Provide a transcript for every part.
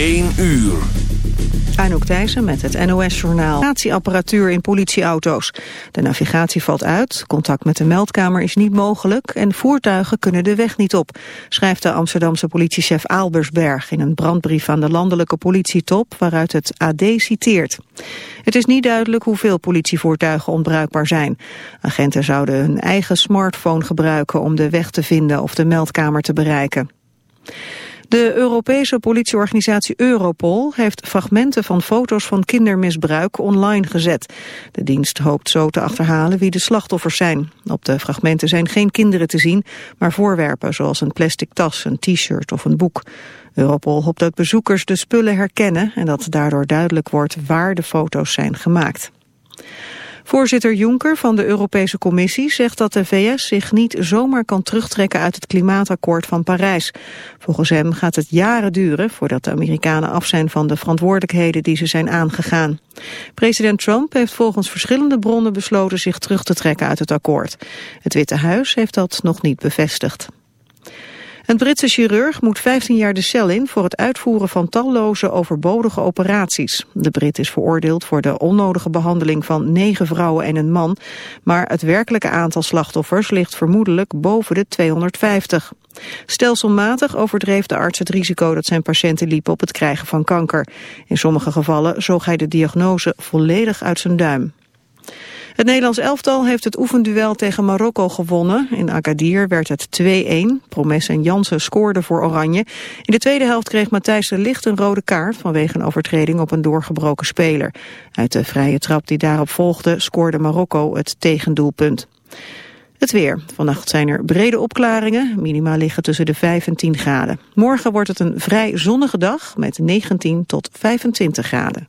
1 uur. Anouk Thijssen met het NOS-journaal. Navigatieapparatuur in politieauto's. De navigatie valt uit, contact met de meldkamer is niet mogelijk... en voertuigen kunnen de weg niet op, schrijft de Amsterdamse politiechef Aalbersberg... in een brandbrief aan de landelijke politietop, waaruit het AD citeert. Het is niet duidelijk hoeveel politievoertuigen onbruikbaar zijn. Agenten zouden hun eigen smartphone gebruiken om de weg te vinden of de meldkamer te bereiken. De Europese politieorganisatie Europol heeft fragmenten van foto's van kindermisbruik online gezet. De dienst hoopt zo te achterhalen wie de slachtoffers zijn. Op de fragmenten zijn geen kinderen te zien, maar voorwerpen zoals een plastic tas, een t-shirt of een boek. Europol hoopt dat bezoekers de spullen herkennen en dat daardoor duidelijk wordt waar de foto's zijn gemaakt. Voorzitter Juncker van de Europese Commissie zegt dat de VS zich niet zomaar kan terugtrekken uit het klimaatakkoord van Parijs. Volgens hem gaat het jaren duren voordat de Amerikanen af zijn van de verantwoordelijkheden die ze zijn aangegaan. President Trump heeft volgens verschillende bronnen besloten zich terug te trekken uit het akkoord. Het Witte Huis heeft dat nog niet bevestigd. Een Britse chirurg moet 15 jaar de cel in voor het uitvoeren van talloze overbodige operaties. De Brit is veroordeeld voor de onnodige behandeling van negen vrouwen en een man, maar het werkelijke aantal slachtoffers ligt vermoedelijk boven de 250. Stelselmatig overdreef de arts het risico dat zijn patiënten liepen op het krijgen van kanker. In sommige gevallen zoog hij de diagnose volledig uit zijn duim. Het Nederlands elftal heeft het oefenduel tegen Marokko gewonnen. In Agadir werd het 2-1. Promes en Jansen scoorden voor Oranje. In de tweede helft kreeg Matthijs de Licht een rode kaart... vanwege een overtreding op een doorgebroken speler. Uit de vrije trap die daarop volgde scoorde Marokko het tegendoelpunt. Het weer. Vannacht zijn er brede opklaringen. Minima liggen tussen de 5 en 10 graden. Morgen wordt het een vrij zonnige dag met 19 tot 25 graden.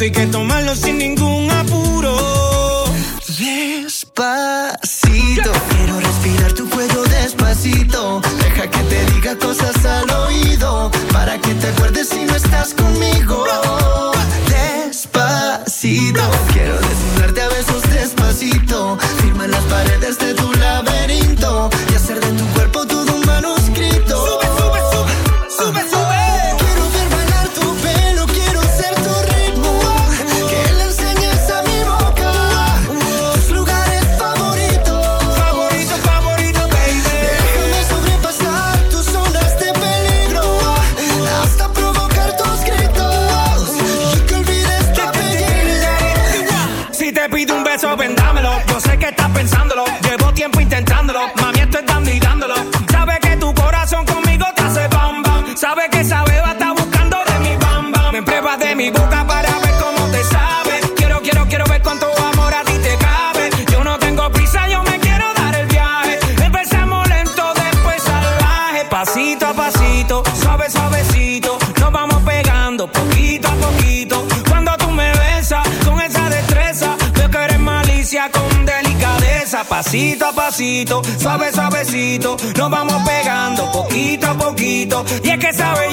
esto hay que tomarlo sin ningún suave, suavecito. Nos vamos pegando poquito a poquito. Y es que sabe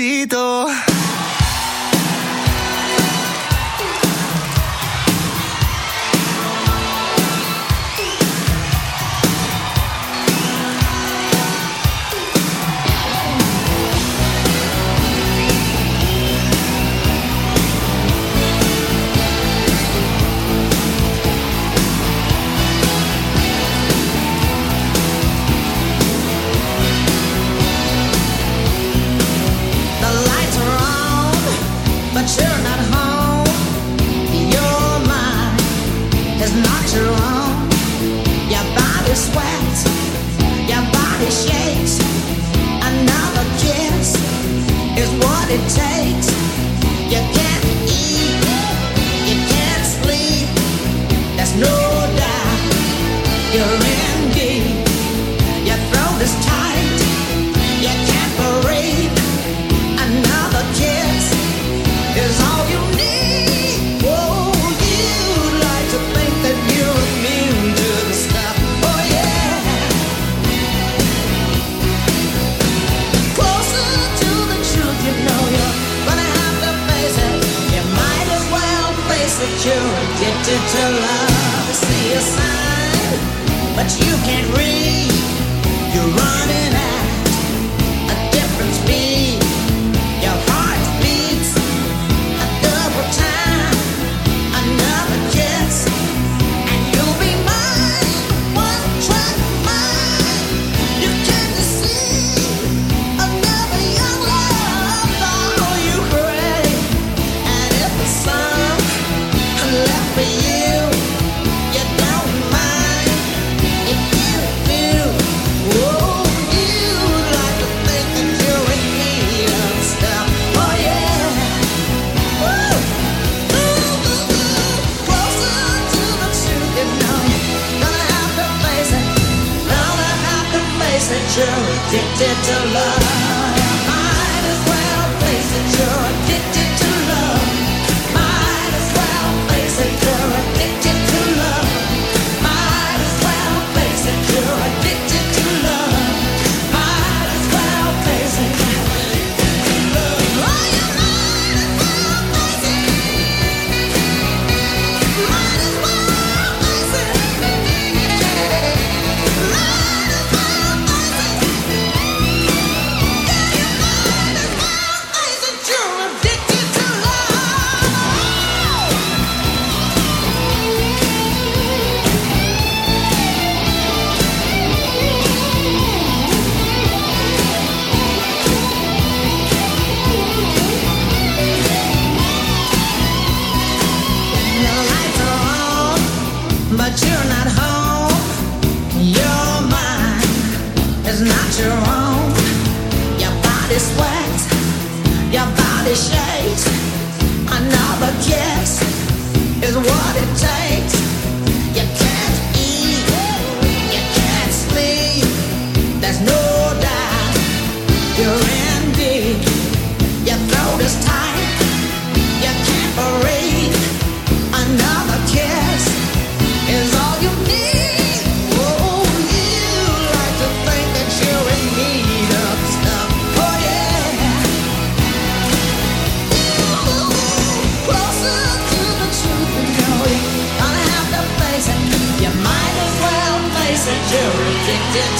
necesito. it takes. you're addicted to love. I see a sign, but you can't read. but you're not home. Your mind is not your own. Your body sweats, your body shakes. Another kiss is what it takes. did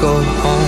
go home.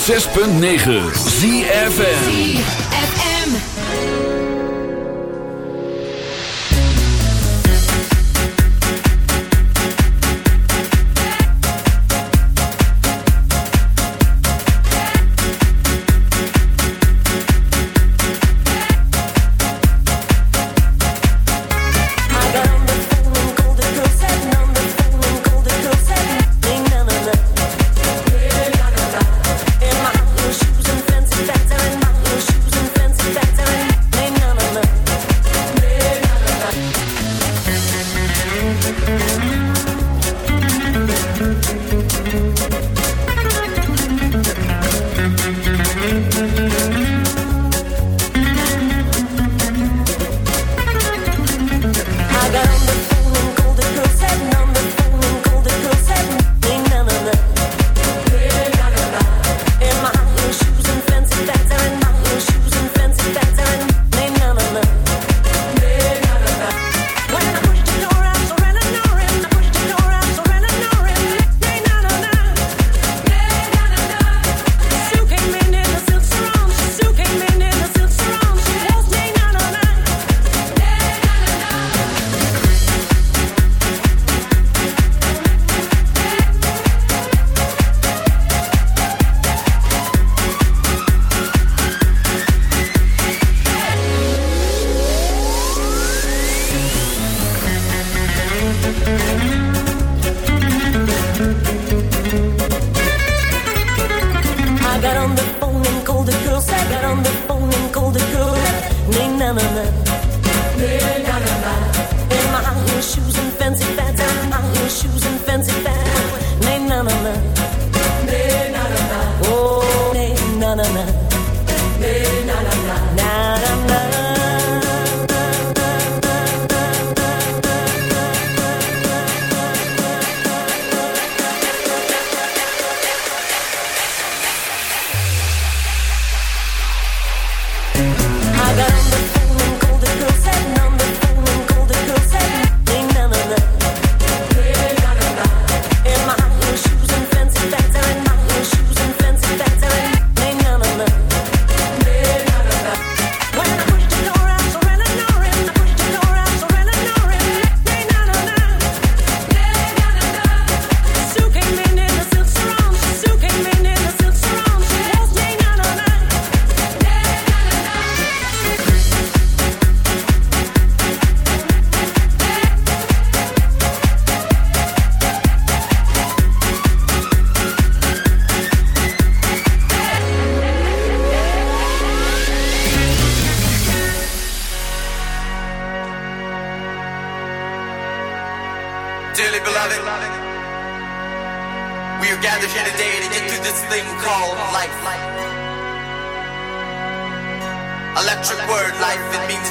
106.9 ZFN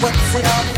What's it all